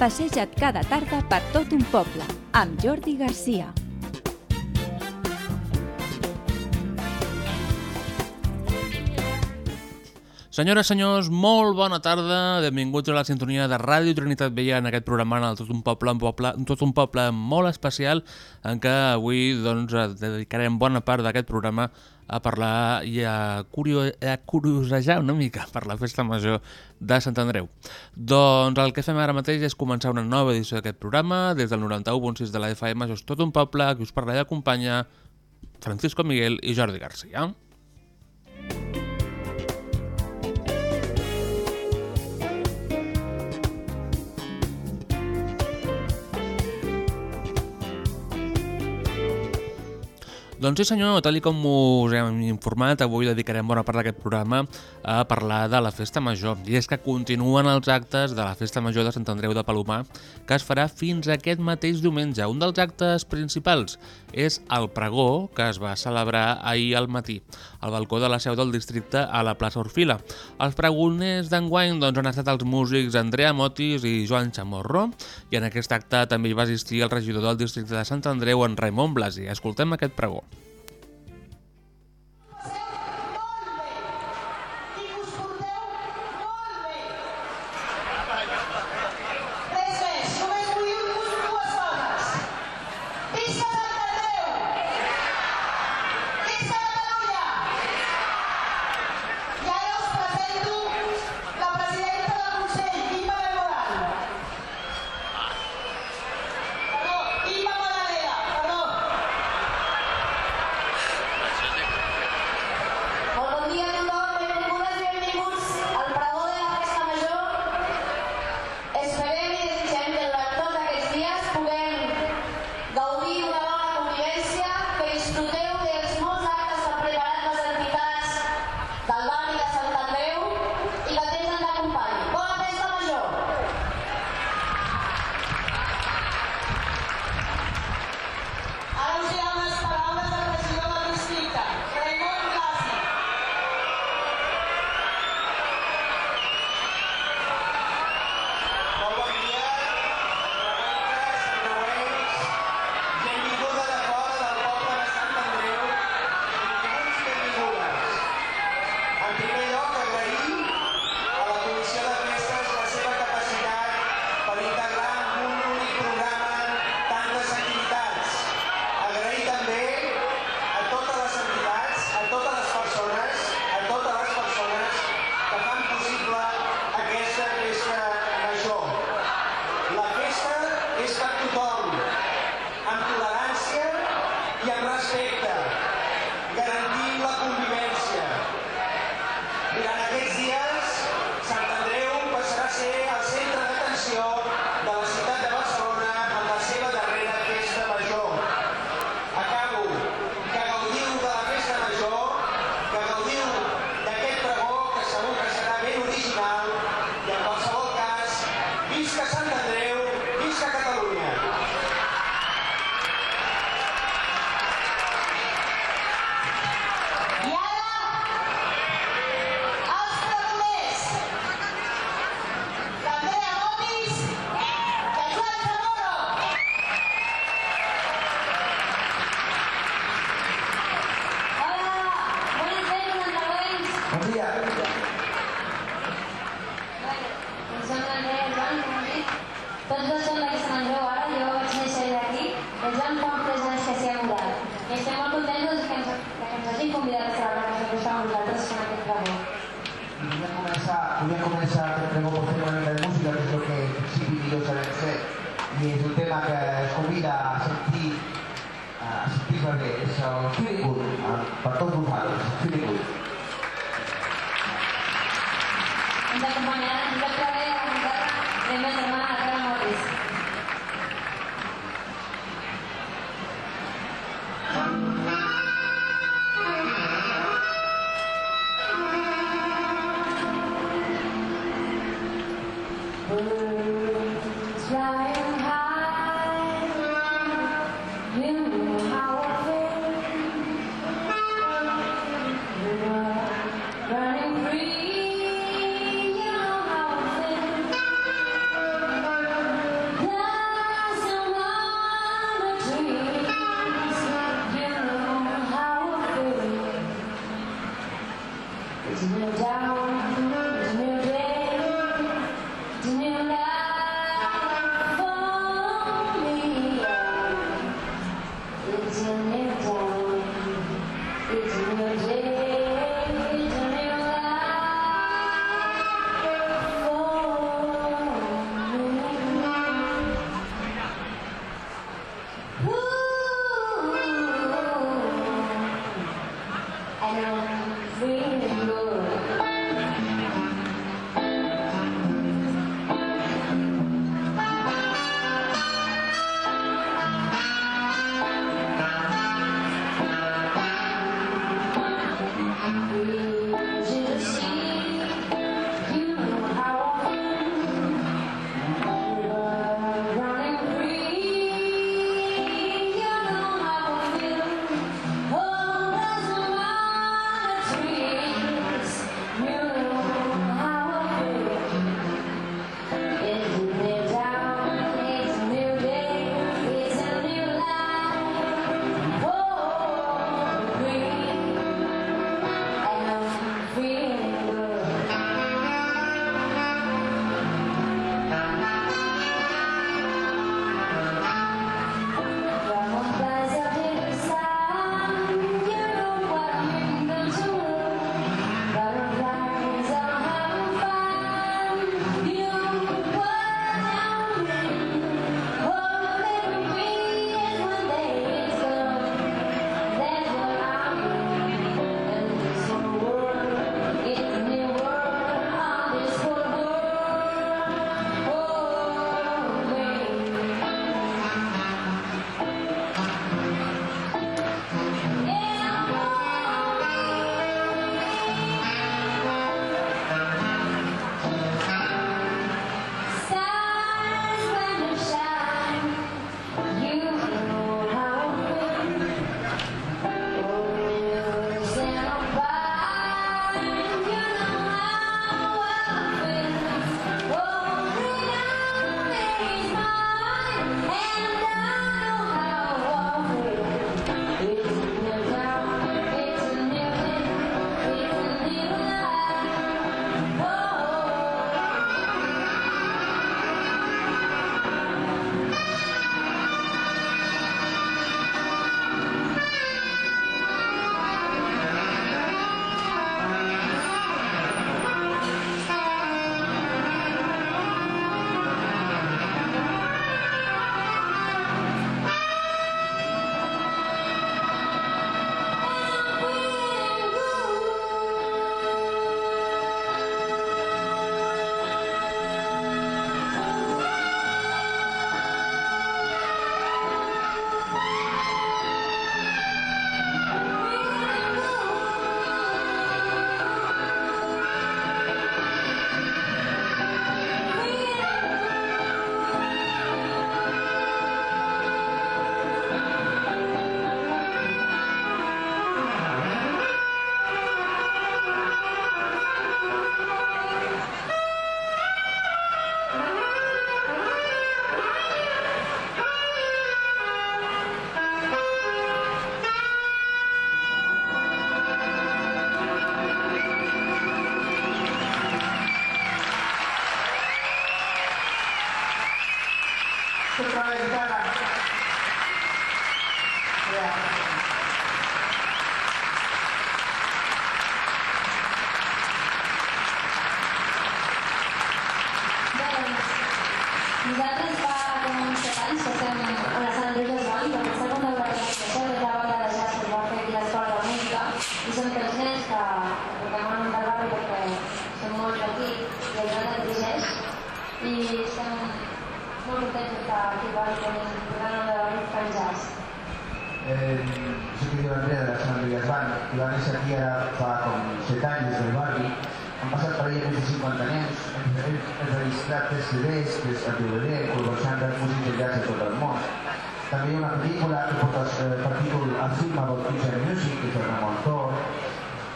Passeja't cada tarda per tot un poble, amb Jordi Garcia. Senyores, senyors, molt bona tarda. Benvinguts a la sintonia de Ràdio Trinitat Vella en aquest programa en Tot un poble, un poble, tot un poble molt especial en què avui doncs, dedicarem bona part d'aquest programa a parlar i a, curio, a curiosejar una mica per la festa major de Sant Andreu. Doncs el que fem ara mateix és començar una nova edició d'aquest programa des del 91.6 de la FM. És Tot un poble, que us parla i acompanya Francisco Miguel i Jordi Garcia. Doncs sí senyor, tal com us hem informat, avui dedicarem bona part d'aquest programa a parlar de la Festa Major. I és que continuen els actes de la Festa Major de Sant Andreu de Palomar, que es farà fins aquest mateix diumenge. Un dels actes principals és el pregó, que es va celebrar ahir al matí, al balcó de la seu del districte a la plaça Orfila. Els pregoners d'enguany doncs, han estat els músics Andrea Motis i Joan Chamorro, i en aquest acte també hi va assistir el regidor del districte de Sant Andreu, en Raimon Blasi. Escoltem aquest pregó.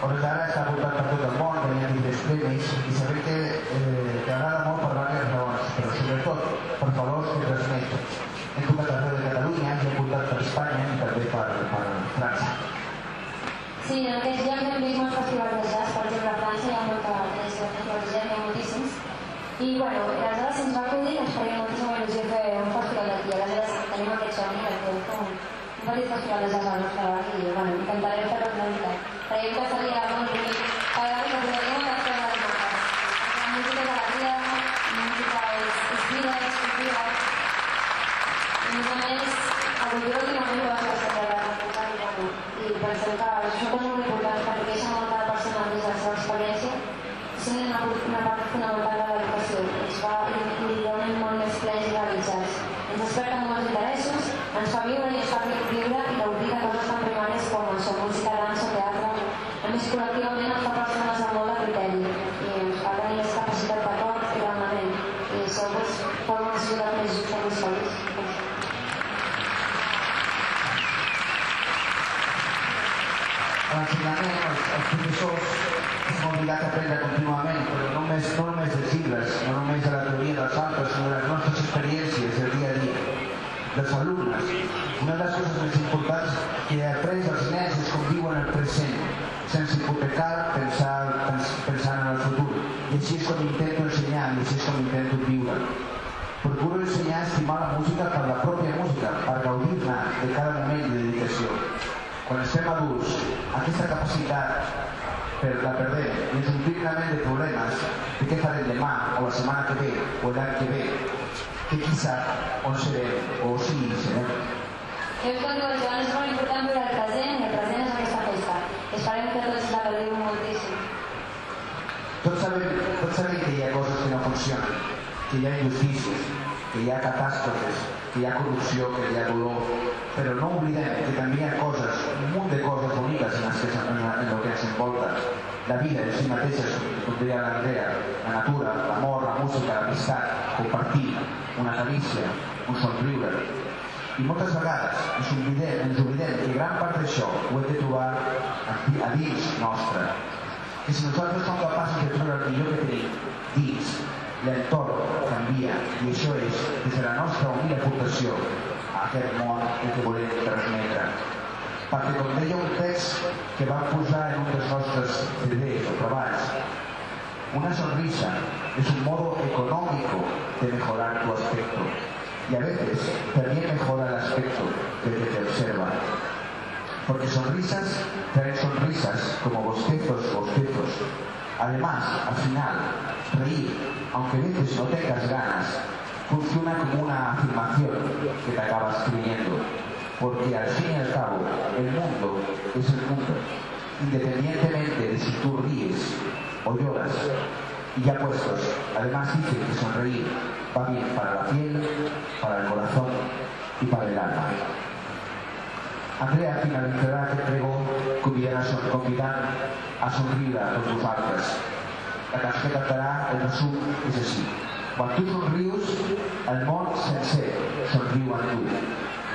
D'ara està portat per tot el món, guanyant diferents premis, que eh, t'agrada molt per diverses raons, però sobretot per valors que transmet. Hem tocat arreu de Catalunya, hem portat per Espanya i també per, per França. Sí, en aquests llocs hem vist molts festivals de jazz, per exemple a França hi ha molta tradició de jazz, hi ha bueno, aleshores se'ns va acudir que ens faria moltíssima il·lusió fer un festival d'aquí. Aleshores tenim aquest somni de fer un petit festival de jazz al nostre barri i bueno, intentarem fer-ho realitat. Creiem que seria molt bonic cada vegada que podríem les coses maques. La música és alegria, la música és, és vida, és cultura. I a més a més, la cultura últimament ho va ser sempre la refutar i bueno, i pensem que això és molt important perquè deixa molt cada persona des de la seva experiència sent una, una part fonamental de l'educació. Ens fa i li dona molt més plens i realitzats. Ens desperta molts interessos, ens fa viure i ens fa viure i gaudir de coses tan primàries com això, música, dansa, teatre. A més, col·lectivament ens fa persones amb molt de criteri i ens fa tenir més capacitat d'acord i d'armament. I això doncs, forma una societat més justa, més feliç. A l'ensenyament, els, els professors estem obligats a aprendre contínuament, però no només, no només dels llibres, no només de la teoria dels altres, sinó de les nostres experiències del dia a dia, dels alumnes. Una de les coses més importants que he après dels nens és com viuen el present, sense hipotecar, pensar, pens, pensant en el futur. I així és com intento ensenyar, i així és com intento viure. Procuro ensenyar a estimar la música per la pròpia música, per gaudir-ne de cada moment de dedicació. Quan estem adults, aquesta capacitat per la perdem i ens omplim la ment de problemes de què farem demà o la setmana que ve o l'any que ve, que qui sap on serem o si hi serem. Crec que el Joan és molt important viure el present i el present és aquesta festa. Esperem que tots la gaudiu moltíssim. Tots sabem, tots sabem que hi ha coses que no funcionen, que hi ha injustícies, que hi ha catàstrofes, que hi ha corrupció, que hi ha dolor, però no oblidem que també hi ha coses, un munt de coses boniques en, les que, en, en el que ens envolta. La vida en si mateixa, com deia l'Andrea, la natura, l'amor, la música, l'amistat, compartir, una carícia, un somriure. I moltes vegades ens oblidem, ens oblidem que gran part d'això ho hem de trobar a, a dins nostre. Que si nosaltres som capaços de treure el millor que tenim dins, l'entorn canvia i això és des de la nostra humil aportació a aquest món el que volem transmetre. Perquè com un text que vam posar en un dels nostres CDs o treballs, una sonrisa es un modo económico de mejorar tu aspecto y a veces también mejora el aspecto que te observa. Porque sonrisas traen sonrisas como bostezos, bostezos. Además, al final, reír, aunque a veces no tengas ganas, funciona como una afirmación que te acabas creyendo. Porque al fin y al cabo, el mundo es el mundo, independientemente de si tú ríes o lloras. Y ya puestos, además dicen que sonreír va bien para la piel, para el corazón y para el alma. Andrea finalitzarà aquest pregó convidant a, son, convidant a somriure a tots vosaltres. La cançó que cantarà, el resum és així. Quan tu somrius, el món sencer somriu amb tu.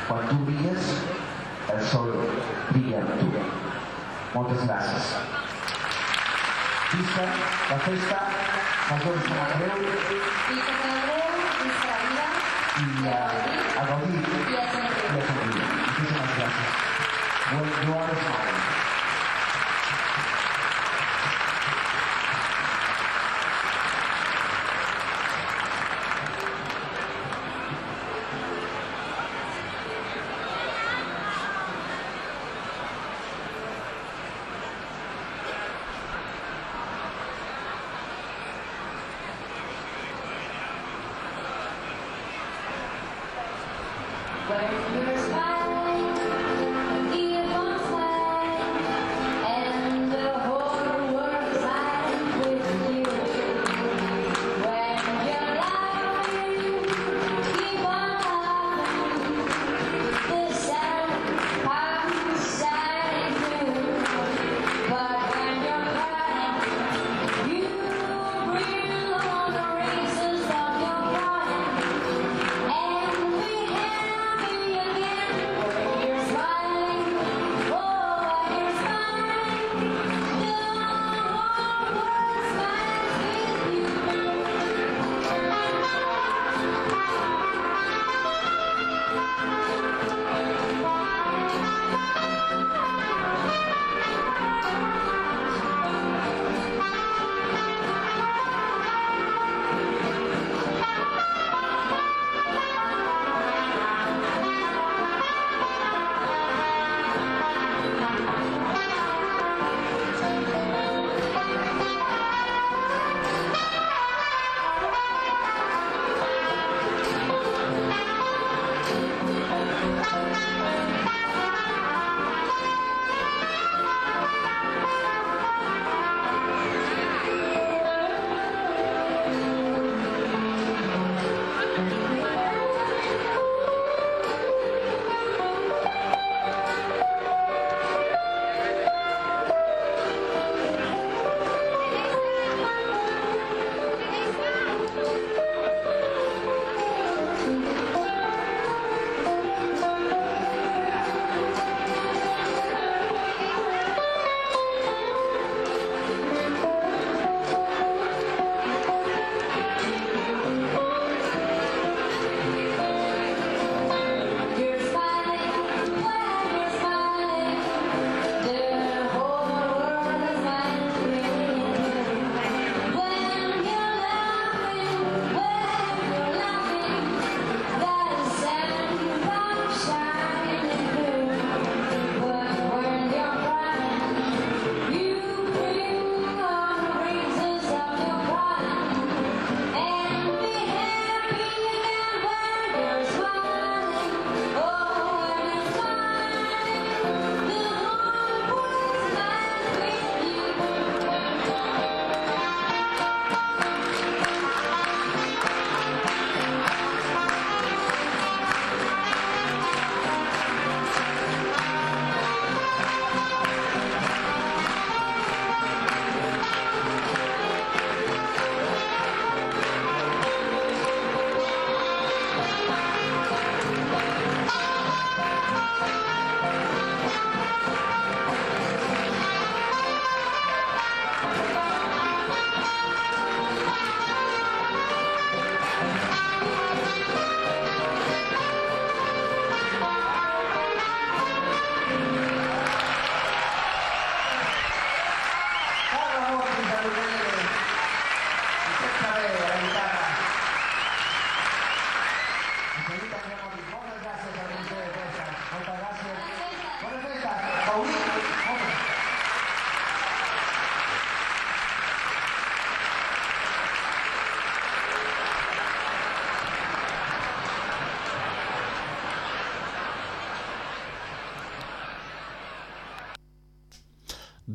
Quan tu brilles, el sol brilla amb tu. Moltes gràcies. Vista, la festa, major de Sant Andreu I que celebreu, visca la vida, i a, Lord, glorify.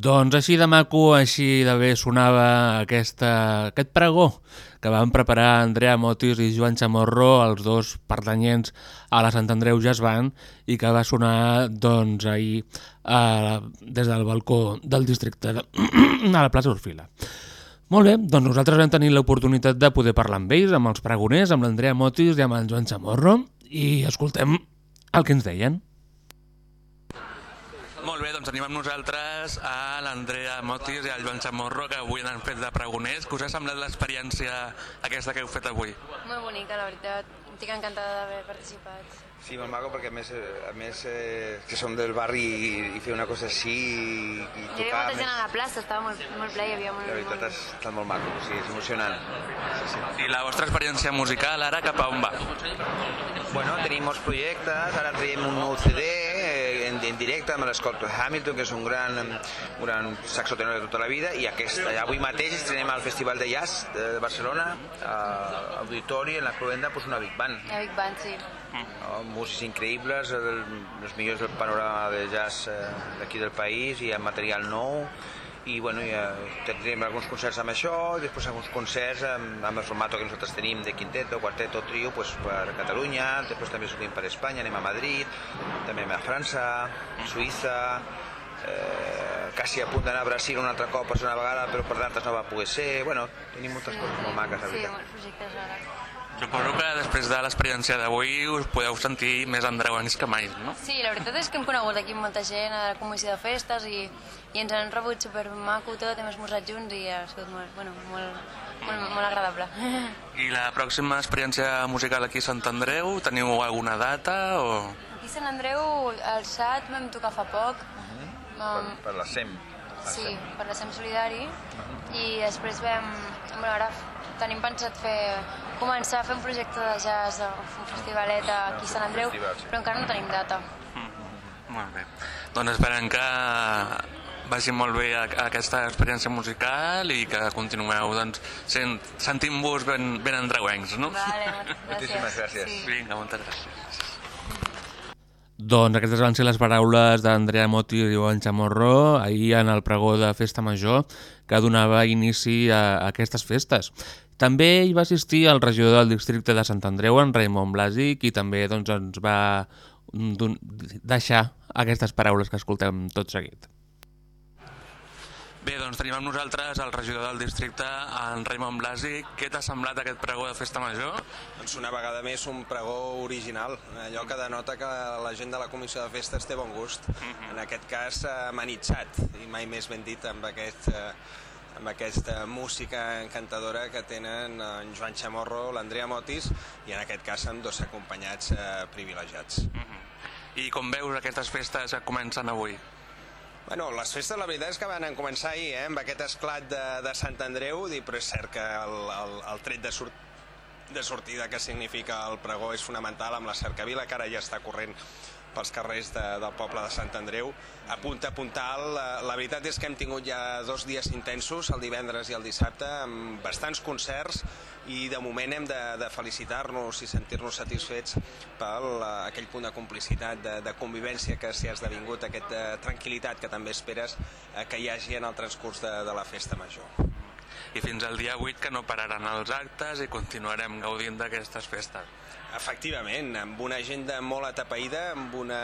Doncs així de maco, així de bé sonava aquesta, aquest pregó que van preparar Andrea Motis i Joan Chamorro, els dos pertanyents a la Sant Andreu Jazz i que va sonar doncs, ahir a, des del balcó del districte de, a la plaça Orfila. Molt bé, doncs nosaltres vam tenir l'oportunitat de poder parlar amb ells, amb els pregoners, amb l'Andrea Motis i amb el Joan Chamorro, i escoltem el que ens deien. Doncs tenim amb nosaltres a l'Andrea Motis i al Joan Chamorro, que avui han fet de pregoners. Què us ha semblat l'experiència aquesta que heu fet avui? Molt bonica, la veritat. Estic encantada d'haver participat. Sí, molt maco perquè a més, a més eh, que som del barri i, i fer una cosa així i, i Hi havia tocar... molta gent a la plaça, estava molt, molt ple, hi havia molt... La veritat molt... ha estat molt maco, sí, és emocionant. Sí, sí. I la vostra experiència musical ara cap a on va? Bueno, tenim molts projectes, ara traiem un nou CD en, en directe amb l'Scott Hamilton, que és un gran, un gran saxotenor de tota la vida, i aquest, avui mateix estrenem al Festival de Jazz de Barcelona, a Auditori, en la Cluenda, pues una Big Band. La Big Band, sí. No, músics increïbles, el, els millors del panorama de jazz eh, d'aquí del país i amb material nou i bueno, ja tindrem alguns concerts amb això i després alguns concerts amb, amb el format que nosaltres tenim de quinteto, quarteto, trio pues, per Catalunya, després també sortim per Espanya, anem a Madrid, també anem a França, Suïssa, eh, quasi a punt d'anar a Brasil un altre cop per una vegada, però per d'altres no va poder ser. Bueno, tenim moltes coses molt maques, la Sí, veritat. molts projectes ara. Suposo que després de l'experiència d'avui us podeu sentir més andreuans que mai, no? Sí, la veritat és que hem conegut aquí molta gent a la comissió de festes i, i ens han rebut super maco tot, hem esmorzat junts i ha sigut molt, bueno, molt, molt, molt agradable. I la pròxima experiència musical aquí a Sant Andreu, teniu alguna data o...? Aquí a Sant Andreu, al SAT vam tocar fa poc, Per, um, per la SEM. sí, per la SEM Solidari, i després vam, bueno, ara tenim pensat fer, començar a fer un projecte de jazz, un festivalet aquí a Sant Andreu, però encara no tenim data. Molt bé. Doncs esperem que vagi molt bé a- aquesta experiència musical i que continueu doncs, sent, sentint-vos ben, ben andreuencs, no? Vale, Moltíssimes gràcies. Sí. Vinga, moltes gràcies. Doncs aquestes van ser les paraules d'Andrea Moti i Joan Chamorro ahir en el pregó de Festa Major que donava inici a, aquestes festes. També hi va assistir el regidor del districte de Sant Andreu, en Raimon Blasi, qui també doncs, ens va deixar aquestes paraules que escoltem tot seguit. Bé, doncs tenim amb nosaltres el regidor del districte, en Raimon Blasi. Què t'ha semblat aquest pregó de Festa Major? Doncs una vegada més un pregó original, allò que denota que la gent de la comissió de festes té bon gust. En aquest cas, amenitzat, i mai més ben dit amb, aquest, eh, amb aquesta música encantadora que tenen en Joan Chamorro, l'Andrea Motis, i en aquest cas amb dos acompanyats eh, privilegiats. I com veus aquestes festes que comencen avui? Bueno, les festes la veritat és que van començar ahir, eh, amb aquest esclat de, de Sant Andreu, dir, però és cert que el, el, el tret de, sort, de sortida que significa el pregó és fonamental amb la cercavila que ara ja està corrent pels carrers de, del poble de Sant Andreu. A punta puntal, la, la veritat és que hem tingut ja dos dies intensos, el divendres i el dissabte, amb bastants concerts i de moment hem de, de felicitar-nos i sentir-nos satisfets per aquell punt de complicitat, de, de convivència que s'hi ha esdevingut, aquesta tranquil·litat que també esperes eh, que hi hagi en el transcurs de, de la festa major. I fins al dia 8 que no pararan els actes i continuarem gaudint d'aquestes festes. Efectivament, amb una agenda molt atapeïda, amb, una,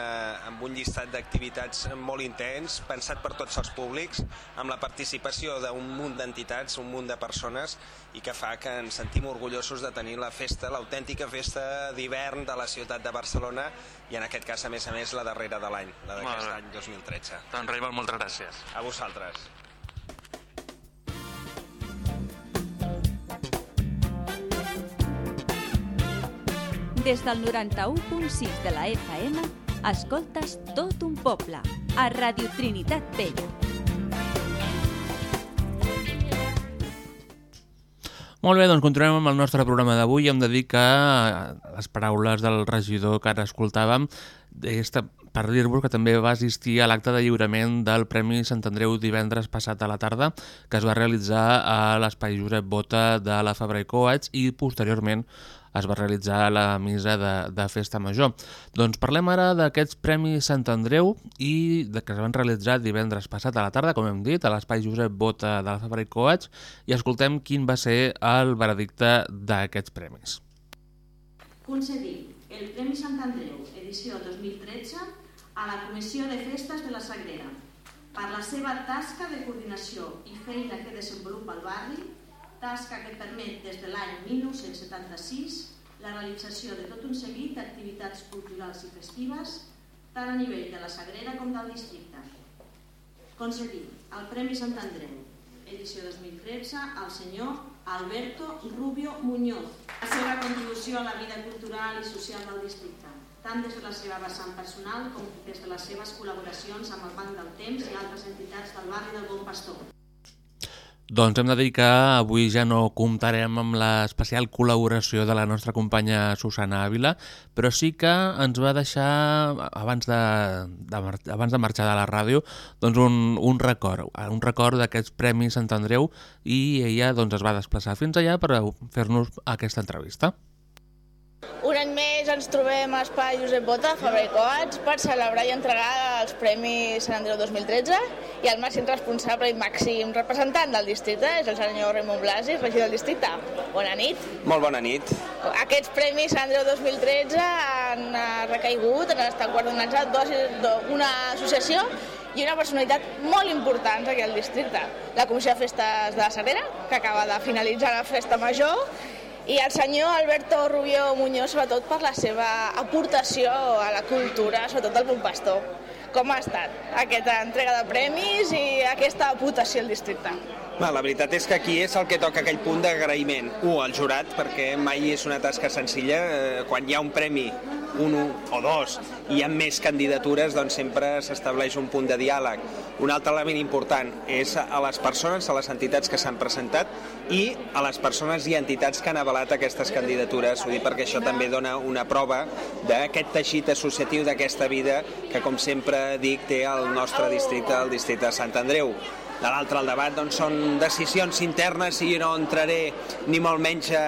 amb un llistat d'activitats molt intens, pensat per tots els públics, amb la participació d'un munt d'entitats, un munt de persones, i que fa que ens sentim orgullosos de tenir la festa, l'autèntica festa d'hivern de la ciutat de Barcelona, i en aquest cas, a més a més, la darrera de l'any, la d'aquest any 2013. Doncs Raimon, moltes gràcies. A vosaltres. Des del 91.6 de la FM, escoltes tot un poble, a Radio Trinitat Vella. Molt bé, doncs continuem amb el nostre programa d'avui. Hem de dir que eh, les paraules del regidor que ara escoltàvem aquesta per dir-vos que també va assistir a l'acte de lliurament del Premi Sant Andreu divendres passat a la tarda, que es va realitzar a l'Espai Josep Bota de la Fabra i Coats i posteriorment es va realitzar la missa de, de Festa Major. Doncs parlem ara d'aquests Premis Sant Andreu i de que es van realitzar divendres passat a la tarda, com hem dit, a l'Espai Josep Bota de la Fabra i Coats i escoltem quin va ser el veredicte d'aquests premis. Concedir el Premi Sant Andreu, edició 2013, a la Comissió de Festes de la Sagrera per la seva tasca de coordinació i feina que desenvolupa el barri, tasca que permet des de l'any 1976 la realització de tot un seguit d'activitats culturals i festives, tant a nivell de la Sagrera com del districte. Concedir el Premi Sant Andreu, edició 2013, al senyor Alberto Rubio Muñoz, la seva contribució a la vida cultural i social del districte, tant des de la seva vessant personal com des de les seves col·laboracions amb el Banc del Temps i altres entitats del barri del Bon Pastor. Doncs hem de dir que avui ja no comptarem amb l'especial col·laboració de la nostra companya Susana Ávila, però sí que ens va deixar, abans de, de, abans de marxar de la ràdio, doncs un, un record, un record d'aquests Premis Sant Andreu i ella doncs, es va desplaçar fins allà per fer-nos aquesta entrevista. Ens trobem a Espai Josep Bota, Fabra i Coats, per celebrar i entregar els Premis Sant Andreu 2013 i el màxim responsable i màxim representant del districte és el senyor Raimon Blasi, regidor del districte. Bona nit. Molt bona nit. Aquests Premis Sant Andreu 2013 han eh, recaigut, han estat guardonats a dos, una associació i una personalitat molt important aquí al districte. La Comissió de Festes de la Sagrera, que acaba de finalitzar la festa major, i el senyor Alberto Rubio Muñoz, sobretot per la seva aportació a la cultura, sobretot del Bon Pastor. Com ha estat aquesta entrega de premis i aquesta votació al districte? Va, la veritat és que aquí és el que toca aquell punt d'agraïment. Un, al jurat, perquè mai és una tasca senzilla. Eh, quan hi ha un premi, un o dos, i hi ha més candidatures, doncs sempre s'estableix un punt de diàleg. Un altre element important és a les persones, a les entitats que s'han presentat i a les persones i entitats que han avalat aquestes candidatures, ho dic perquè això també dona una prova d'aquest teixit associatiu d'aquesta vida que, com sempre dic, té el nostre districte, el districte de Sant Andreu. De l'altre, el debat doncs, són decisions internes i no entraré ni molt menys a,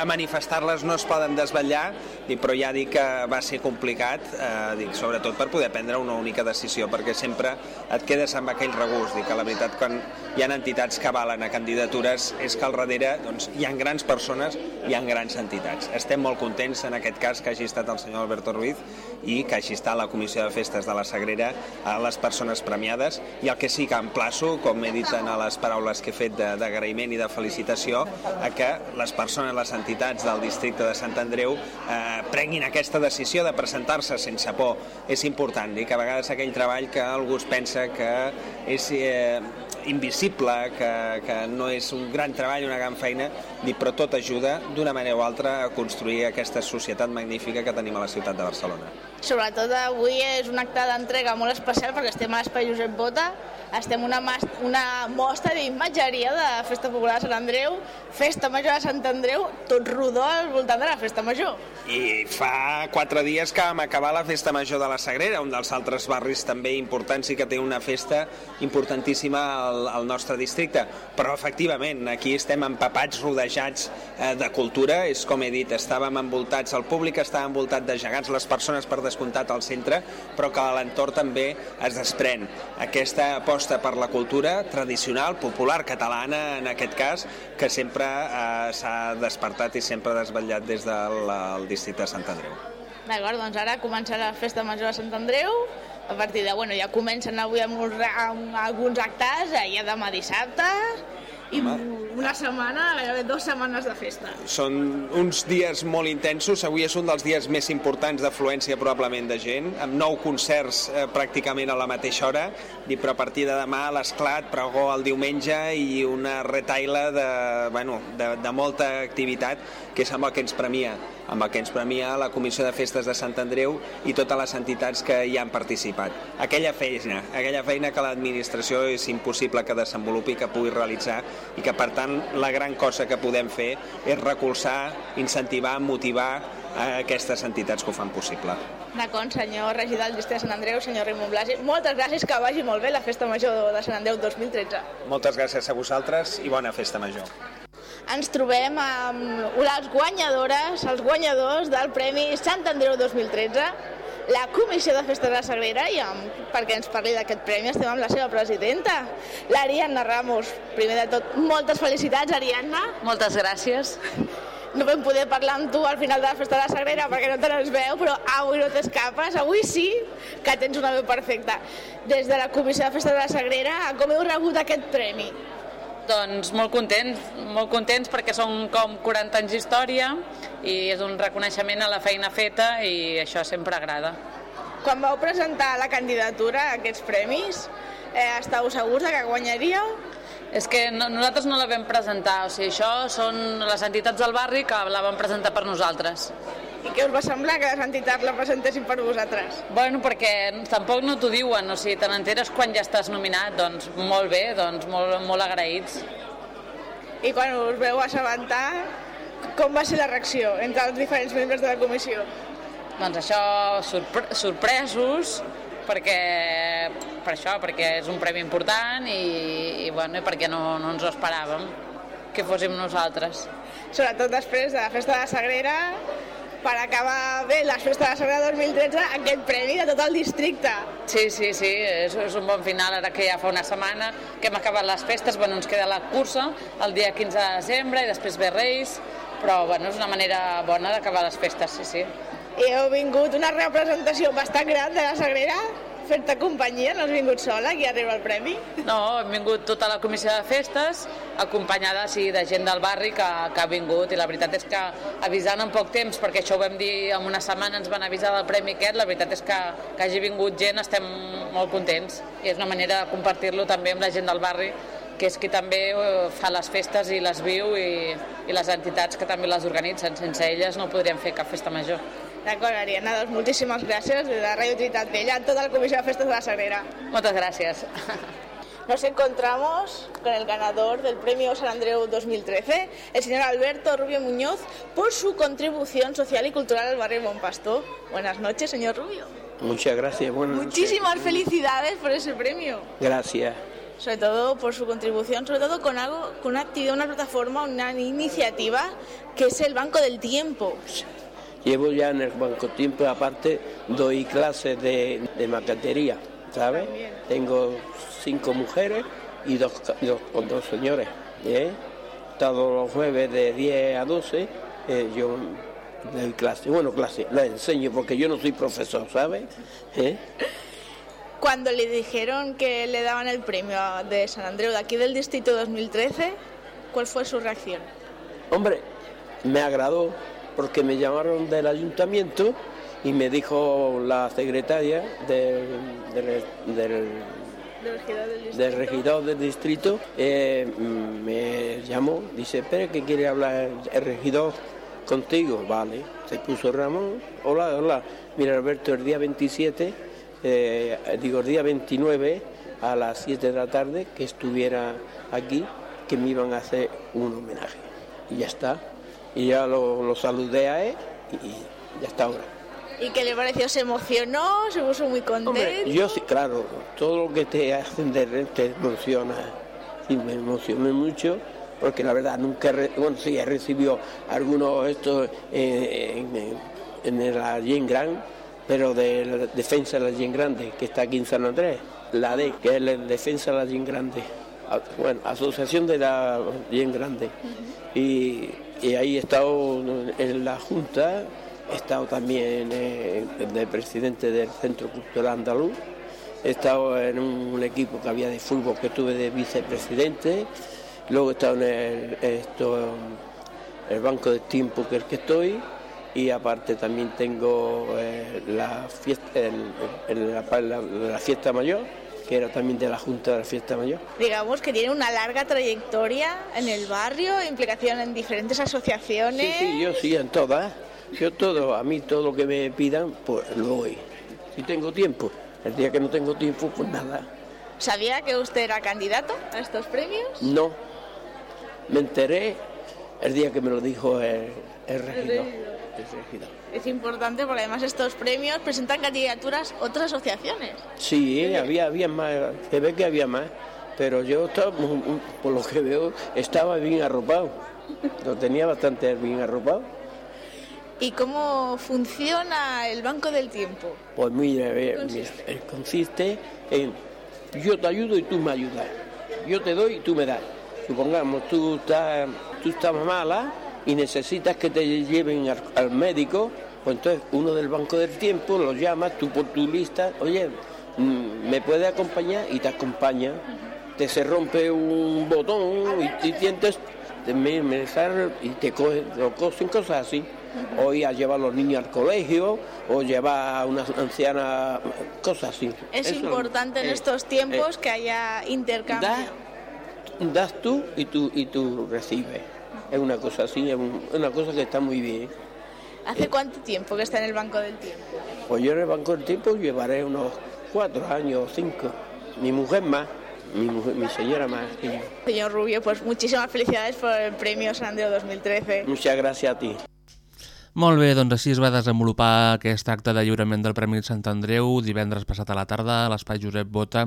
a manifestar-les, no es poden desvetllar, però ja dic que va ser complicat, eh, dic, sobretot per poder prendre una única decisió, perquè sempre et quedes amb aquell regust. Dic que la veritat, quan hi ha entitats que valen a candidatures, és que al darrere doncs, hi ha grans persones, hi ha grans entitats. Estem molt contents en aquest cas que hagi estat el senyor Alberto Ruiz i que hagi estat la Comissió de Festes de la Sagrera a les persones premiades i el que sí que emplaço, com he dit en les paraules que he fet d'agraïment i de felicitació, a que les persones, les entitats del districte de Sant Andreu eh, prenguin aquesta decisió de presentar-se sense por. És important, i que a vegades aquell treball que algú es pensa que és eh, invisible, que, que no és un gran treball, una gran feina, dir, però tot ajuda d'una manera o altra a construir aquesta societat magnífica que tenim a la ciutat de Barcelona. Sobretot avui és un acte d'entrega molt especial perquè estem a l'Espai Josep Bota, estem una, una mostra d'imatgeria de Festa Popular de Sant Andreu, Festa Major de Sant Andreu, tot rodó al voltant de la Festa Major. I fa quatre dies que vam acabar la Festa Major de la Sagrera, un dels altres barris també importants i que té una festa importantíssima al, al nostre districte. Però efectivament, aquí estem empapats, rodejats eh, de cultura, és com he dit, estàvem envoltats, el públic estava envoltat de gegants, les persones per descomptat al centre, però que a l'entorn també es desprèn. Aquesta aposta per la cultura tradicional, popular, catalana en aquest cas, que sempre eh, s'ha despertat i sempre desvetllat des del el districte de Sant Andreu. D'acord, doncs ara comença la festa major de Sant Andreu, a partir de, bueno, ja comencen avui amb, uns, amb alguns actes, ja demà dissabte, i una setmana, gairebé dues setmanes de festa. Són uns dies molt intensos, avui és un dels dies més importants d'afluència probablement de gent, amb nou concerts eh, pràcticament a la mateixa hora, i però a partir de demà l'esclat, pregó el diumenge i una retaila de, bueno, de, de molta activitat que és amb el que ens premia amb el que ens premia la Comissió de Festes de Sant Andreu i totes les entitats que hi han participat. Aquella feina, aquella feina que l'administració és impossible que desenvolupi, que pugui realitzar i que per tant la gran cosa que podem fer és recolzar, incentivar, motivar a aquestes entitats que ho fan possible. D'acord, senyor regidor del districte de Sant Andreu, senyor Raimon Blasi. Moltes gràcies, que vagi molt bé la Festa Major de Sant Andreu 2013. Moltes gràcies a vosaltres i bona festa major. Ens trobem amb les guanyadores, els guanyadors del Premi Sant Andreu 2013, la Comissió de Festes de la Sagrera i amb, perquè ens parli d'aquest premi estem amb la seva presidenta, l'Ariadna Ramos. Primer de tot, moltes felicitats, Ariadna. Moltes gràcies. No vam poder parlar amb tu al final de la Festa de la Sagrera perquè no te les veu, però avui no t'escapes, avui sí que tens una veu perfecta. Des de la Comissió de Festa de la Sagrera, com heu rebut aquest premi? Doncs molt contents, molt contents perquè són com 40 anys d'història i és un reconeixement a la feina feta i això sempre agrada. Quan vau presentar la candidatura a aquests premis, eh, estàu segurs que guanyaríeu? És que no, nosaltres no la vam presentar, o sigui, això són les entitats del barri que la van presentar per nosaltres. I què us va semblar que les entitats la presentessin per vosaltres? Bueno, perquè tampoc no t'ho diuen, o sigui, te n'enteres quan ja estàs nominat, doncs molt bé, doncs molt, molt agraïts. I quan us veu assabentar, com va ser la reacció entre els diferents membres de la comissió? Doncs això, sorpre sorpresos, perquè, per això, perquè és un premi important i, i, bueno, i perquè no, no ens ho esperàvem que fóssim nosaltres. Sobretot després de la Festa de la Sagrera, per acabar bé la Festa de la Sagrera 2013, aquest premi de tot el districte. Sí, sí, sí, és, és un bon final, ara que ja fa una setmana que hem acabat les festes, bueno, ens queda la cursa el dia 15 de desembre i després ve Reis, però bueno, és una manera bona d'acabar les festes, sí, sí. I heu vingut una representació bastant gran de la Sagrera, fer-te companyia, no has vingut sola, aquí arriba el premi? No, hem vingut tota la comissió de festes, acompanyada sí, de gent del barri que, que ha vingut, i la veritat és que avisant en poc temps, perquè això ho vam dir en una setmana, ens van avisar del premi aquest, la veritat és que, que hagi vingut gent, estem molt contents, i és una manera de compartir-lo també amb la gent del barri, que és qui també eh, fa les festes i les viu i, i les entitats que també les organitzen. Sense elles no podríem fer cap festa major. D'acord, Ariadna, doncs moltíssimes gràcies des de Radio Trinitat Vella a tota la Comissió de Festes de la Sagrera. Moltes gràcies. Nos encontramos con el ganador del Premio San Andreu 2013, el señor Alberto Rubio Muñoz, por su contribución social y cultural al barrio Monpastor. Buenas noches, señor Rubio. Muchas gracias. Buenas noches. Muchísimas felicidades por ese premio. Gracias. Sobre todo por su contribución, sobre todo con algo, con una actividad, una plataforma, una iniciativa que es el Banco del Tiempo. Llevo ya en el banco tiempo, aparte doy clases de, de maquetería, ¿sabes? Tengo cinco mujeres y dos, dos, con dos señores. ¿eh? Todos los jueves de 10 a 12 eh, yo doy clase. Bueno, clase, la enseño porque yo no soy profesor, ¿sabes? ¿Eh? Cuando le dijeron que le daban el premio de San Andreu de aquí del distrito 2013, ¿cuál fue su reacción? Hombre, me agradó porque me llamaron del ayuntamiento y me dijo la secretaria del, del, del, del regidor del distrito, eh, me llamó, dice, espera que quiere hablar el regidor contigo, vale, se puso Ramón, hola, hola, mira Alberto, el día 27, eh, digo el día 29 a las 7 de la tarde que estuviera aquí, que me iban a hacer un homenaje. Y ya está, y ya lo, lo saludé a él y ya está ahora. ¿Y qué le pareció? ¿Se emocionó? ¿Se puso muy contento? Hombre, yo sí, claro, todo lo que te hacen de red te emociona. Y me emocioné mucho porque la verdad nunca, bueno, sí, he recibido algunos estos eh, en, en, la Yen Gran, pero de la defensa de la Yen Grande, que está aquí en San Andrés, la D, que es la defensa de la Yen Grande, bueno, Asociación de la Yen Grande. Uh -huh. y, y ahí he estado en la Junta, he estado también eh, de presidente del Centro Cultural Andaluz, he estado en un, equipo que había de fútbol que tuve de vicepresidente, luego he estado en el, esto, el Banco de Tiempo que es que estoy y aparte también tengo eh, la, fiesta, la fiesta mayor que era también de la Junta de la Fiesta Mayor. Digamos que tiene una larga trayectoria en el barrio, implicación en diferentes asociaciones. Sí, sí, yo sí, en todas. Yo todo, a mí todo lo que me pidan, pues lo doy. Si tengo tiempo. El día que no tengo tiempo, pues nada. ¿Sabía que usted era candidato a estos premios? No. Me enteré el día que me lo dijo el, el regidor. de regidor. Es importante porque además estos premios presentan candidaturas otras asociaciones. Sí, había, había más, se ve que había más, pero yo estaba, por lo que veo, estaba bien arropado. Lo tenía bastante bien arropado. ¿Y cómo funciona el Banco del Tiempo? Pues mira, mira, eh, consiste en yo te ayudo y tú me ayudas. Yo te doy y tú me das. Supongamos, tú estás, tú estás mala y necesitas que te lleven al, al médico, pues entonces uno del Banco del Tiempo lo llama, tú por tu lista, oye, mm, ¿me puede acompañar? Y te acompaña. Te se rompe un botón y, y tientes, te me, me sale y te coge, lo cosen cosas así. O ir a llevar a los niños al colegio, o llevar a una anciana, cosas así. Es Eso, importante en eh, estos tiempos que haya intercambio. das tú y tú y tú recibes. Es una cosa así, es un- una cosa que está muy bien. ¿Hace cuánto tiempo que está en el Banco del Tiempo? Pues yo en el Banco del Tiempo llevaré unos cuatro años o cinco. Mi mujer más, mi, mujer, mi señora más. Señor Rubio, pues muchísimas felicidades por el premio San Andreu 2013. Muchas gracias a ti. Molt bé, doncs així es va desenvolupar aquest acte de lliurament del Premi Sant Andreu divendres passat a la tarda a l'Espai Josep Bota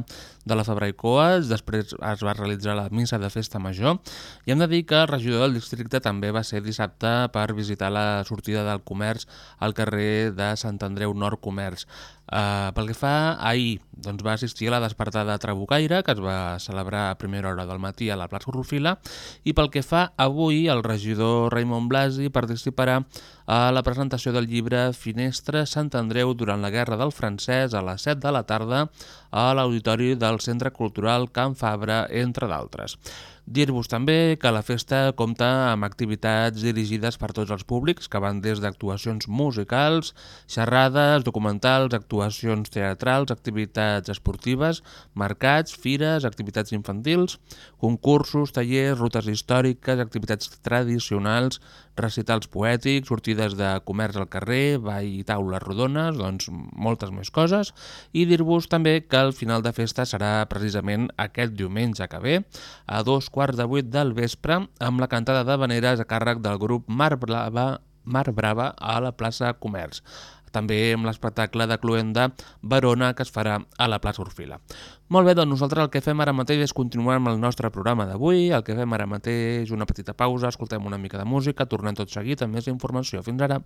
de la Fabra i Coas. Després es va realitzar la missa de festa major i hem de dir que el regidor del districte també va ser dissabte per visitar la sortida del comerç al carrer de Sant Andreu Nord Comerç. Uh, pel que fa ahir, doncs va assistir a la despertada Trabucaire, que es va celebrar a primera hora del matí a la plaça Rufila, i pel que fa avui, el regidor Raimon Blasi participarà a la presentació del llibre Finestra Sant Andreu durant la Guerra del Francès a les 7 de la tarda a l'Auditori del Centre Cultural Can Fabra, entre d'altres. Dir-vos també que la festa compta amb activitats dirigides per tots els públics, que van des d'actuacions musicals, xerrades, documentals, actuacions teatrals, activitats esportives, mercats, fires, activitats infantils, concursos, tallers, rutes històriques, activitats tradicionals, recitals poètics, sortides de comerç al carrer, ball i taules rodones, doncs moltes més coses, i dir-vos també que el final de festa serà precisament aquest diumenge que ve, a dos quarts de vuit del vespre, amb la cantada de veneres a càrrec del grup Mar Brava, Mar Brava a la plaça Comerç també amb l'espectacle de Cluenda Verona que es farà a la plaça Orfila. Molt bé, doncs nosaltres el que fem ara mateix és continuar amb el nostre programa d'avui, el que fem ara mateix una petita pausa, escoltem una mica de música, tornem tot seguit amb més informació. Fins ara.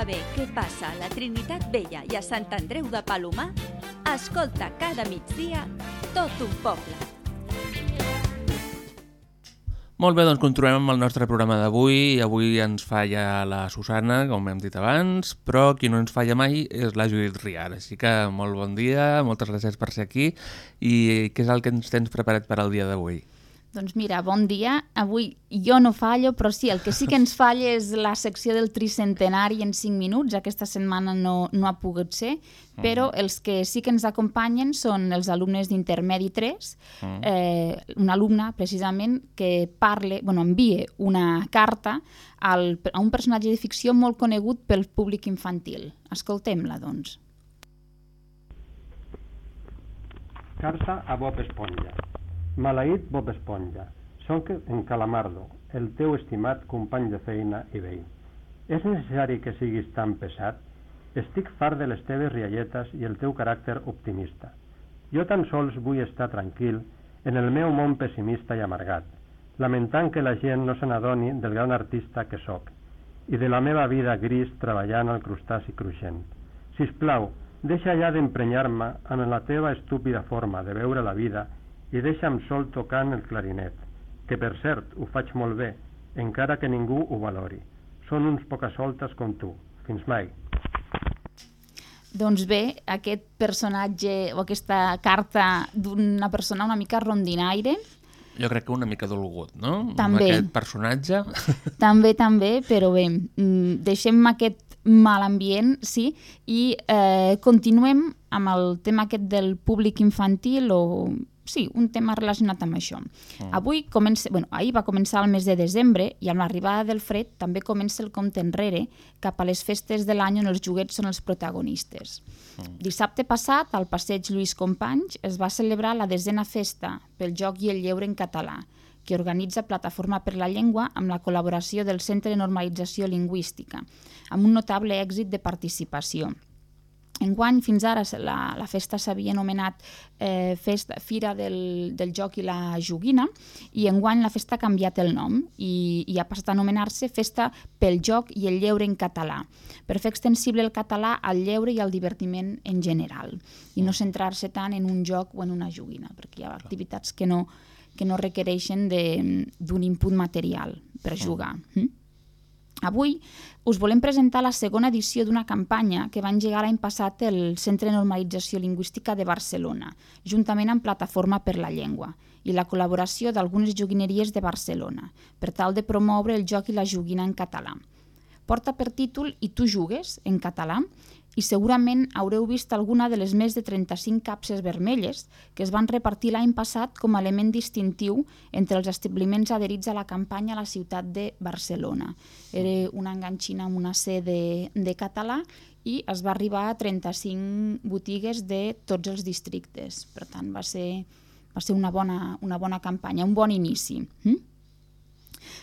Saber què passa a la Trinitat Vella i a Sant Andreu de Palomar, escolta cada migdia tot un poble. Molt bé, doncs continuem amb el nostre programa d'avui. Avui ens falla la Susana, com hem dit abans, però qui no ens falla mai és la Judit Riar. Així que molt bon dia, moltes gràcies per ser aquí. I què és el que ens tens preparat per al dia d'avui? Doncs mira, bon dia. Avui jo no fallo, però sí, el que sí que ens falla és la secció del tricentenari en 5 minuts. Aquesta setmana no, no ha pogut ser, però els que sí que ens acompanyen són els alumnes d'Intermedi 3, Mm. eh, un alumne, precisament, que parle, bueno, envia una carta al, a un personatge de ficció molt conegut pel públic infantil. Escoltem-la, doncs. Carta a Bob Esponja. Maleït Bob Esponja, soc en Calamardo, el teu estimat company de feina i veí. És necessari que siguis tan pesat? Estic fart de les teves rialletes i el teu caràcter optimista. Jo tan sols vull estar tranquil en el meu món pessimista i amargat, lamentant que la gent no se n'adoni del gran artista que sóc i de la meva vida gris treballant al crustaci cruixent. Si plau, deixa ja d'emprenyar-me amb la teva estúpida forma de veure la vida i deixa'm sol tocant el clarinet, que per cert ho faig molt bé, encara que ningú ho valori. Són uns pocasoltes com tu. Fins mai. Doncs bé, aquest personatge o aquesta carta d'una persona una mica rondinaire, Jo crec que una mica dolgut, no? També. Amb aquest personatge. també, també, però bé, mm, deixem aquest mal ambient, sí, i eh, continuem amb el tema aquest del públic infantil o sí, un tema relacionat amb això. Mm. Avui comença, bueno, ahir va començar el mes de desembre i amb l'arribada del fred també comença el compte enrere cap a les festes de l'any on els joguets són els protagonistes. Dissabte passat, al passeig Lluís Companys, es va celebrar la desena festa pel joc i el lleure en català, que organitza Plataforma per la Llengua amb la col·laboració del Centre de Normalització Lingüística, amb un notable èxit de participació. Enguany, fins ara, la, la festa s'havia anomenat eh, festa, Fira del, del Joc i la Joguina i enguany la festa ha canviat el nom i, i ha passat a anomenar-se Festa pel Joc i el Lleure en català, per fer extensible el català al lleure i al divertiment en general i no centrar-se tant en un joc o en una joguina, perquè hi ha activitats que no, que no requereixen de- d'un input material per jugar. Mm? Avui us volem presentar la segona edició d'una campanya que va engegar l'any passat el Centre de Normalització Lingüística de Barcelona, juntament amb Plataforma per la Llengua, i la col·laboració d'algunes joguineries de Barcelona, per tal de promoure el joc i la joguina en català. Porta per títol I tu jugues, en català, i segurament haureu vist alguna de les més de 35 capses vermelles que es van repartir l'any passat com a element distintiu entre els establiments adherits a la campanya a la ciutat de Barcelona. Era una enganxina amb una C de, de català i es va arribar a 35 botigues de tots els districtes. Per tant, va ser, va ser una, bona, una bona campanya, un bon inici. Mm?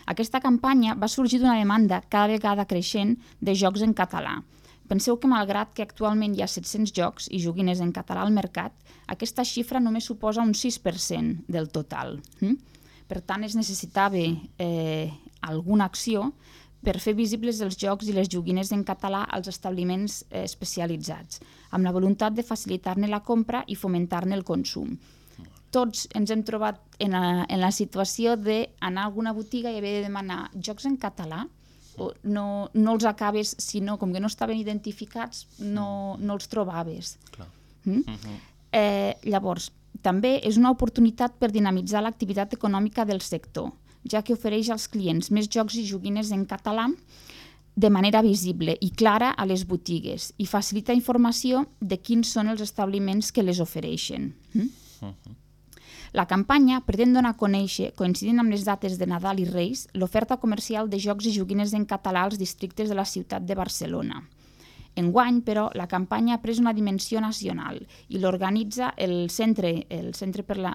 Aquesta campanya va sorgir d'una demanda cada vegada creixent de jocs en català. Penseu que malgrat que actualment hi ha 700 jocs i joguines en català al mercat, aquesta xifra només suposa un 6% del total. Mm? Per tant, es necessitava eh, alguna acció per fer visibles els jocs i les joguines en català als establiments eh, especialitzats, amb la voluntat de facilitar-ne la compra i fomentar-ne el consum tots ens hem trobat en la, en la situació d'anar a alguna botiga i haver de demanar jocs en català, no, no els acabes, sinó com que no estaven identificats, no, no els trobaves. Clar. Mm? Eh, llavors, també és una oportunitat per dinamitzar l'activitat econòmica del sector, ja que ofereix als clients més jocs i joguines en català de manera visible i clara a les botigues i facilita informació de quins són els establiments que les ofereixen. Mm? La campanya pretén donar a conèixer, coincidint amb les dates de Nadal i Reis, l'oferta comercial de jocs i joguines en català als districtes de la ciutat de Barcelona. Enguany, però, la campanya ha pres una dimensió nacional i l'organitza el Centre, el Centre per, la,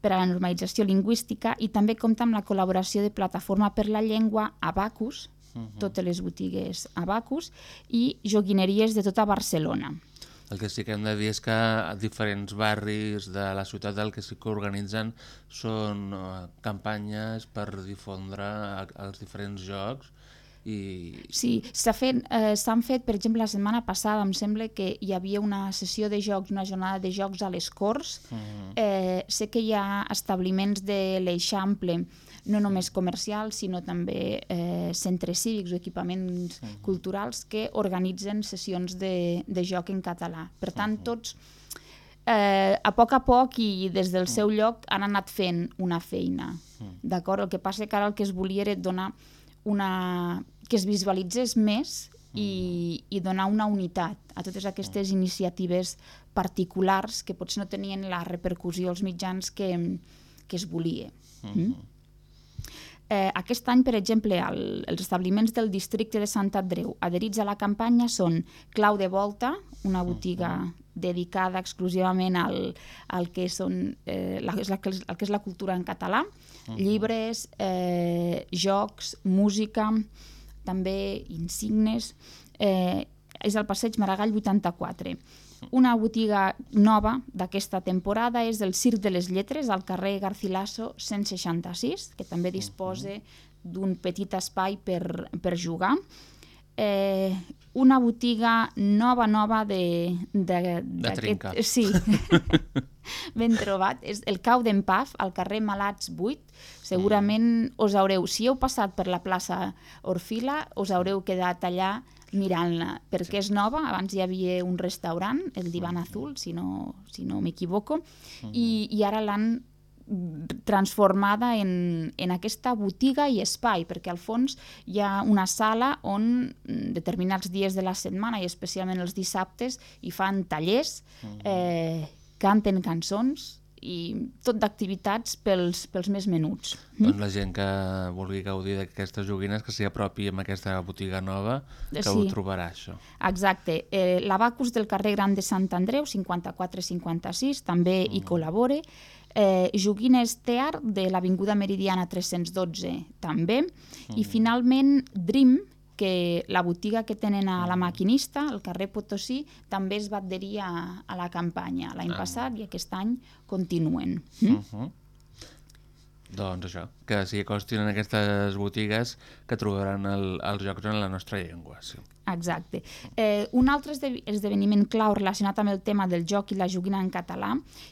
per a la Normalització Lingüística i també compta amb la col·laboració de Plataforma per la Llengua Abacus, Mhm. totes les botigues Abacus, i joguineries de tota Barcelona. El que sí que hem de dir és que a diferents barris de la ciutat el que sí que organitzen són eh, campanyes per difondre els diferents jocs i... Sí, eh, s'han fet, per exemple, la setmana passada em sembla que hi havia una sessió de jocs, una jornada de jocs a les Corts. Mhm. Eh, sé que hi ha establiments de l'Eixample no només comercials, sinó també eh, centres cívics o equipaments culturals que organitzen sessions de, de joc en català. Per tant, tots eh, a poc a poc i des del seu lloc han anat fent una feina. D'acord? El que passa que ara el que es volia era donar una... que es visualitzés més i, i donar una unitat a totes aquestes iniciatives particulars que potser no tenien la repercussió als mitjans que, que es volia. Mm? Eh, aquest any, per exemple, el, els establiments del districte de Sant Andreu adherits a la campanya són Clau de Volta, una botiga dedicada exclusivament al, al que són eh, la, la, el que és la cultura en català, Mhm. llibres, eh, jocs, música, també insignes. Eh, és el passeig Maragall 84. Una botiga nova d'aquesta temporada és el Circ de les Lletres al carrer Garcilaso 166, que també disposa d'un petit espai per, per jugar. Eh, una botiga nova, nova de... De, d'aquest- trinca. Sí, ben trobat. És el Cau d'en Paf, al carrer Malats 8. Segurament us haureu, si heu passat per la plaça Orfila, us haureu quedat allà mirant-la, perquè és nova, abans hi havia un restaurant, el Divan Azul, si no, si no m'equivoco, i, i ara l'han transformada en, en aquesta botiga i espai, perquè al fons hi ha una sala on mm, determinats dies de la setmana, i especialment els dissabtes, hi fan tallers, eh, canten cançons, i tot d'activitats pels, pels més menuts. Doncs la gent que vulgui gaudir d'aquestes joguines, que s'hi apropi amb aquesta botiga nova, que ho Sí. trobarà, això. Exacte. Eh, L'Abacus del carrer Gran de Sant Andreu, 54-56, també hi col·labora. Eh, Joguines Tear, de l'Avinguda Meridiana 312, també. I finalment Dream, que la botiga que tenen a la maquinista, al carrer Potosí, també es va adherir a, a la campanya l'any Ah. passat i aquest any continuen. Mm? Mm? Uh -huh. Doncs això, que s'hi acostin en aquestes botigues que trobaran el, els jocs en la nostra llengua. Sí. Exacte. Eh, un altre esde esdeveniment clau relacionat amb el tema del joc i la joguina en català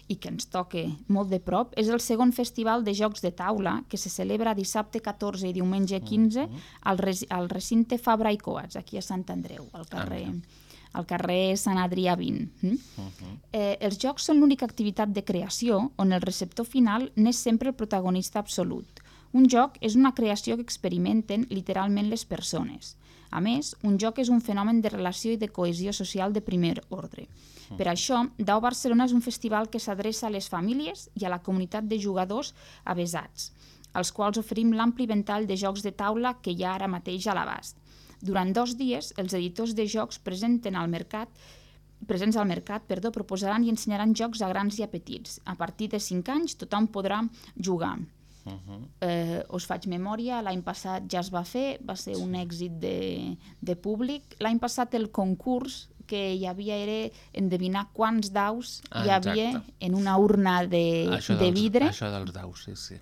i que ens toca molt de prop és el segon festival de jocs de taula que se celebra dissabte 14 i diumenge 15 al, rec al recinte Fabra i Coats, aquí a Sant Andreu, al carrer, al carrer Sant Adrià 20. Mm? Eh, els jocs són l'única activitat de creació on el receptor final n'és sempre el protagonista absolut. Un joc és una creació que experimenten literalment les persones. A més, un joc és un fenomen de relació i de cohesió social de primer ordre. Per això, Dau Barcelona és un festival que s'adreça a les famílies i a la comunitat de jugadors avesats, als quals oferim l'ampli ventall de jocs de taula que hi ha ara mateix a l'abast. Durant dos dies, els editors de jocs presenten al mercat presents al mercat, perdó, proposaran i ensenyaran jocs a grans i a petits. A partir de 5 anys tothom podrà jugar. Uh -huh. Eh, us faig memòria, l'any passat ja es va fer, va ser un èxit de, de públic. L'any passat el concurs que hi havia era endevinar quants daus Ah, hi havia exacte. en una urna de, això de dels, vidre. Això dels daus, sí, sí.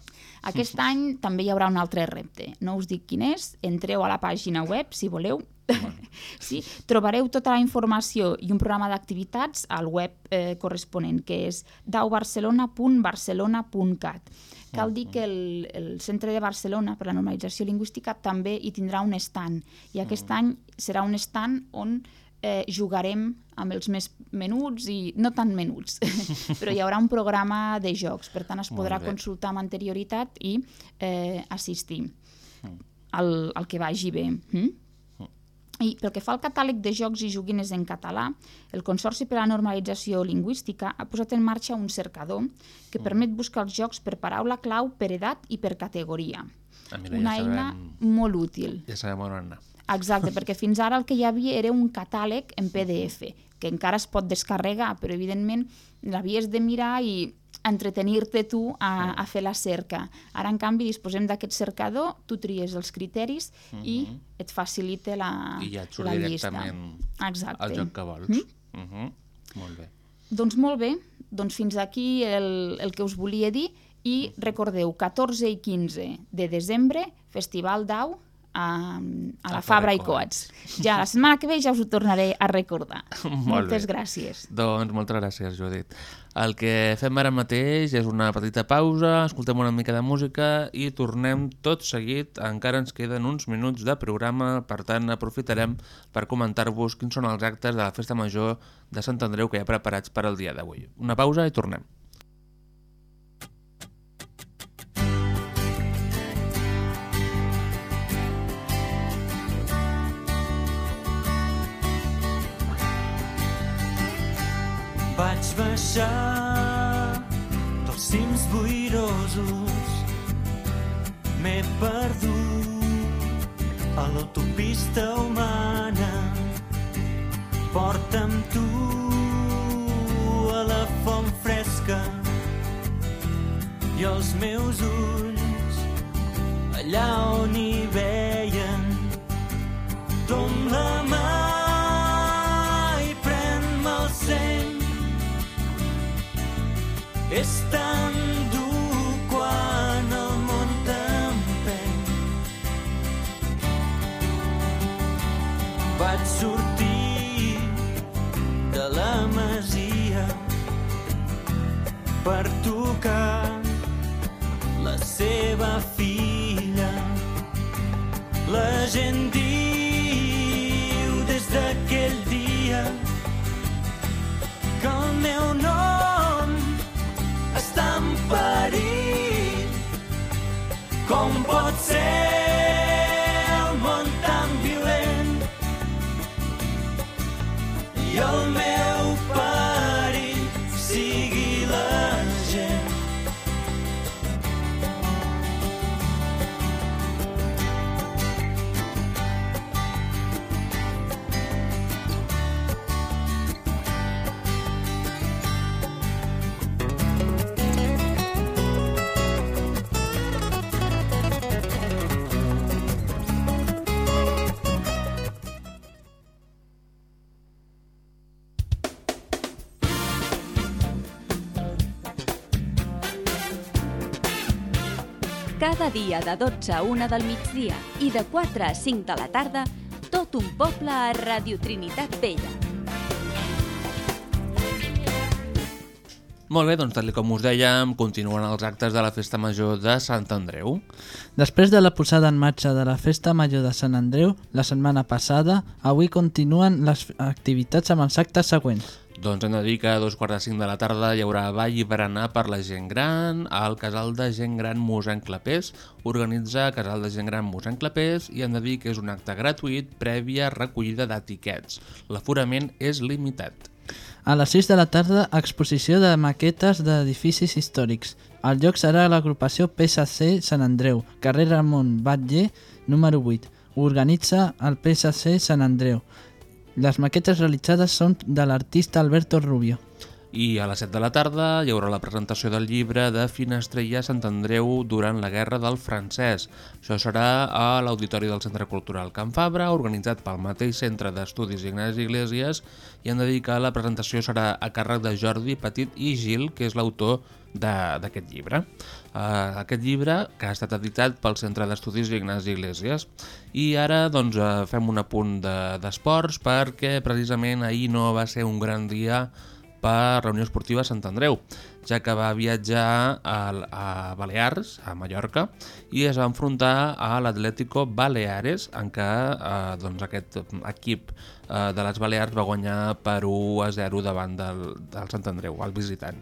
Aquest any també hi haurà un altre repte. No us dic quin és, entreu a la pàgina web si voleu. sí, trobareu tota la informació i un programa d'activitats al web eh, corresponent, que és daubarcelona.barcelona.cat. Cal dir que el, el Centre de Barcelona per la Normalització Lingüística també hi tindrà un stand, i aquest any serà un stand on eh, jugarem amb els més menuts i no tan menuts, però hi haurà un programa de jocs, per tant es podrà consultar amb anterioritat i eh, assistir al, al que vagi bé. Mm? I pel que fa al catàleg de jocs i joguines en català, el Consorci per a la Normalització Lingüística ha posat en marxa un cercador que permet buscar els jocs per paraula clau, per edat i per categoria. Ah, mira, Una ja eina sabem, molt útil. ja sabem on anar. Exacte, perquè fins ara el que hi havia era un catàleg en PDF, que encara es pot descarregar, però evidentment l'havies de mirar i entretenir-te tu a, a fer la cerca. Ara, en canvi, disposem d'aquest cercador, tu tries els criteris i Mhm. et facilita la, I ja et surt la llista. directament Exacte. el joc que vols. Mm? Uh -huh. Molt bé. Doncs molt bé, doncs fins aquí el, el que us volia dir i recordeu, 14 i 15 de desembre, Festival d'Au a, a la A Fabra i Coats. Ja la setmana que ve ja us ho tornaré a recordar. Molt Moltes bé. gràcies. Doncs moltes gràcies, Judit. El que fem ara mateix és una petita pausa, escoltem una mica de música i tornem tot seguit. Encara ens queden uns minuts de programa, per tant aprofitarem per comentar-vos quins són els actes de la Festa Major de Sant Andreu que hi ha preparats per al dia d'avui. Una pausa i tornem. Vaig baixar dels cims boirosos. M'he perdut a l'autopista humana. Porta'm tu a la font fresca i els meus ulls allà on hi veien. Tom la mà és tan dur quan el món t'empeny. Vaig sortir de la masia per tocar la seva filla. La gent diu des d'aquell dia que el meu nom perill. Com pot ser Cada dia de 12 a 1 del migdia i de 4 a 5 de la tarda, tot un poble a Radio Trinitat Vella. Molt bé, doncs tal com us dèiem, continuen els actes de la Festa Major de Sant Andreu. Després de la posada en marxa de la Festa Major de Sant Andreu la setmana passada, avui continuen les activitats amb els actes següents. Doncs hem de dir que a dos quarts de cinc de la tarda hi haurà ball i berenar per la gent gran al Casal de Gent Gran Mossèn Clapés. Organitza Casal de Gent Gran Mossèn Clapés i hem de dir que és un acte gratuït prèvia recollida d'etiquets. L'aforament és limitat. A les 6 de la tarda, exposició de maquetes d'edificis històrics. El lloc serà l'agrupació PSC Sant Andreu, carrer Ramon Batlle, número 8. Organitza el PSC Sant Andreu. Les maquetes realitzades són de l'artista Alberto Rubio. I a les 7 de la tarda hi haurà la presentació del llibre de Finestrella Sant Andreu durant la Guerra del Francès. Això serà a l'Auditori del Centre Cultural Can Fabra, organitzat pel mateix Centre d'Estudis Ignasi Iglesias, i hem de dir que la presentació serà a càrrec de Jordi Petit i Gil, que és l'autor de- d'aquest llibre. Uh, aquest llibre que ha estat editat pel Centre d'Estudis Ignasi Iglesias. I ara doncs, uh, fem un apunt de- d'esports perquè precisament ahir no va ser un gran dia per Reunió Esportiva Sant Andreu, ja que va viatjar a, a Balears, a Mallorca, i es va enfrontar a l'Atlético Baleares, en què eh, doncs aquest equip eh, de les Balears va guanyar per 1 a 0 davant del, del Sant Andreu, el visitant.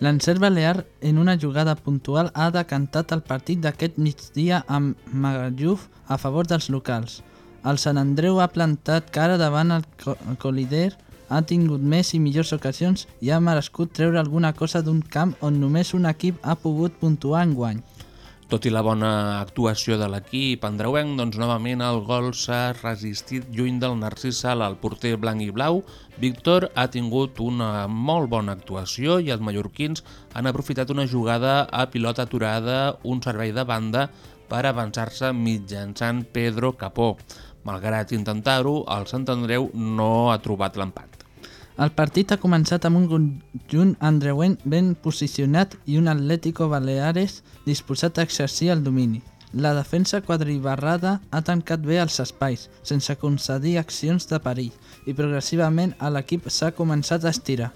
L'encert balear, en una jugada puntual, ha decantat el partit d'aquest migdia amb Magalluf a favor dels locals. El Sant Andreu ha plantat cara davant el, co el col·lider, ha tingut més i millors ocasions i ha merescut treure alguna cosa d'un camp on només un equip ha pogut puntuar en guany. Tot i la bona actuació de l'equip andreuenc, doncs novament el gol s'ha resistit lluny del Narcís Sala, el porter blanc i blau. Víctor ha tingut una molt bona actuació i els mallorquins han aprofitat una jugada a pilota aturada, un servei de banda per avançar-se mitjançant Pedro Capó. Malgrat intentar-ho, el Sant Andreu no ha trobat l'empat. El partit ha començat amb un conjunt andreuenc ben posicionat i un Atlético Baleares disposat a exercir el domini. La defensa quadribarrada ha tancat bé els espais, sense concedir accions de perill, i progressivament l'equip s'ha començat a estirar.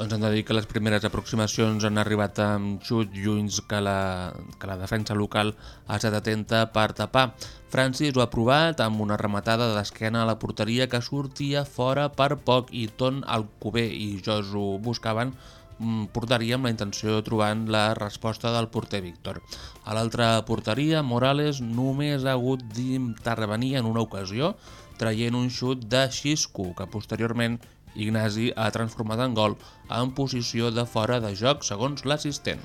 Doncs hem de dir que les primeres aproximacions han arribat amb xut lluny que la, que la defensa local ha estat atenta per tapar. Francis ho ha provat amb una rematada d'esquena a la porteria que sortia fora per poc i Ton Alcover i Josu buscaven mm, porteria amb la intenció de trobant la resposta del porter Víctor. A l'altra porteria, Morales només ha hagut d'intervenir en una ocasió traient un xut de Xisco, que posteriorment Ignasi ha transformat en gol en posició de fora de joc, segons l'assistent.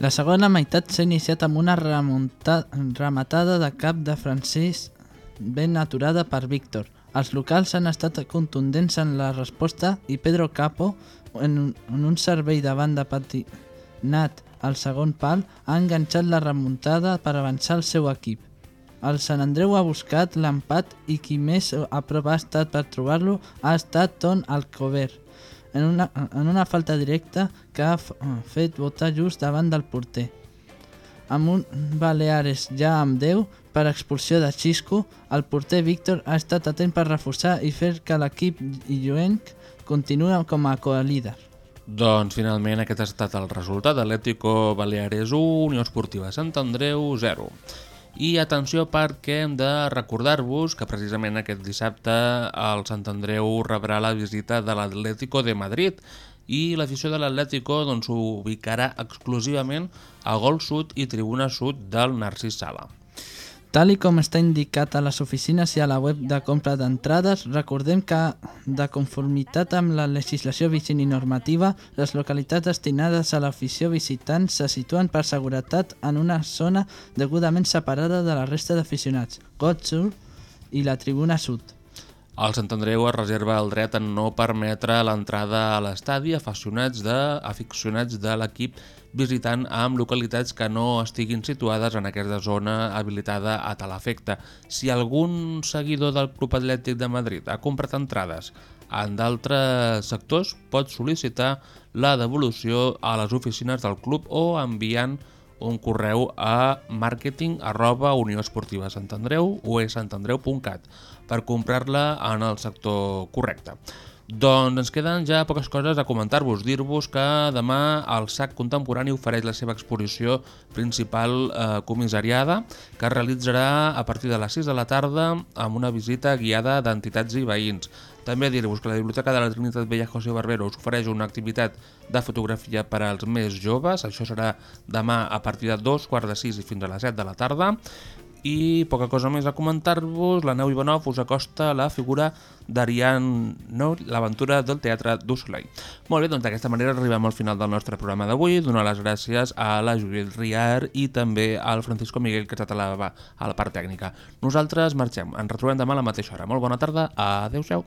La segona meitat s'ha iniciat amb una rematada de cap de Francesc ben aturada per Víctor. Els locals han estat contundents en la resposta i Pedro Capo, en un, en un servei de banda patinat al segon pal, ha enganxat la remuntada per avançar el seu equip. El Sant Andreu ha buscat l'empat i qui més a prop ha estat per trobar-lo ha estat Ton Alcover, en una, en una falta directa que ha fet votar just davant del porter. Amb un Baleares ja amb 10 per expulsió de Xisco, el porter Víctor ha estat atent per reforçar i fer que l'equip illuenc continua com a coalíder. Doncs finalment aquest ha estat el resultat. Atlético Baleares 1, Unió Esportiva Sant Andreu 0. I atenció perquè hem de recordar-vos que precisament aquest dissabte el Sant Andreu rebrà la visita de l'Atlético de Madrid i l'afició de l'Atlético doncs, s'ubicarà exclusivament a Gol Sud i Tribuna Sud del Narcís Sala. Tal com està indicat a les oficines i a la web de compra d'entrades, recordem que, de conformitat amb la legislació vigent i normativa, les localitats destinades a l'afició visitant se situen per seguretat en una zona degudament separada de la resta d'aficionats, God Sur i la Tribuna Sud. El Sant Andreu es reserva el dret en no permetre l'entrada a l'estadi a aficionats de, aficionats de l'equip visitant amb localitats que no estiguin situades en aquesta zona habilitada a tal efecte. Si algun seguidor del Club Atlètic de Madrid ha comprat entrades en d'altres sectors, pot sol·licitar la devolució a les oficines del club o enviant un correu a marketing arroba Unió o santandreu.cat per comprar-la en el sector correcte. Doncs ens queden ja poques coses a comentar-vos. Dir-vos que demà el SAC Contemporani ofereix la seva exposició principal eh, comissariada que es realitzarà a partir de les 6 de la tarda amb una visita guiada d'entitats i veïns. També dir-vos que la Biblioteca de la Trinitat Vella José Barbero us ofereix una activitat de fotografia per als més joves. Això serà demà a partir de 2, quart de 6 i fins a les 7 de la tarda. I poca cosa més a comentar-vos, la Neu Ivanov us acosta la figura d'Ariane No, l'aventura del teatre d'Usolai. Molt bé, doncs d'aquesta manera arribem al final del nostre programa d'avui. Donar les gràcies a la Judit Riar i també al Francisco Miguel, que ha estat a la, a la part tècnica. Nosaltres marxem, ens retrobem demà a la mateixa hora. Molt bona tarda, adeu-siau.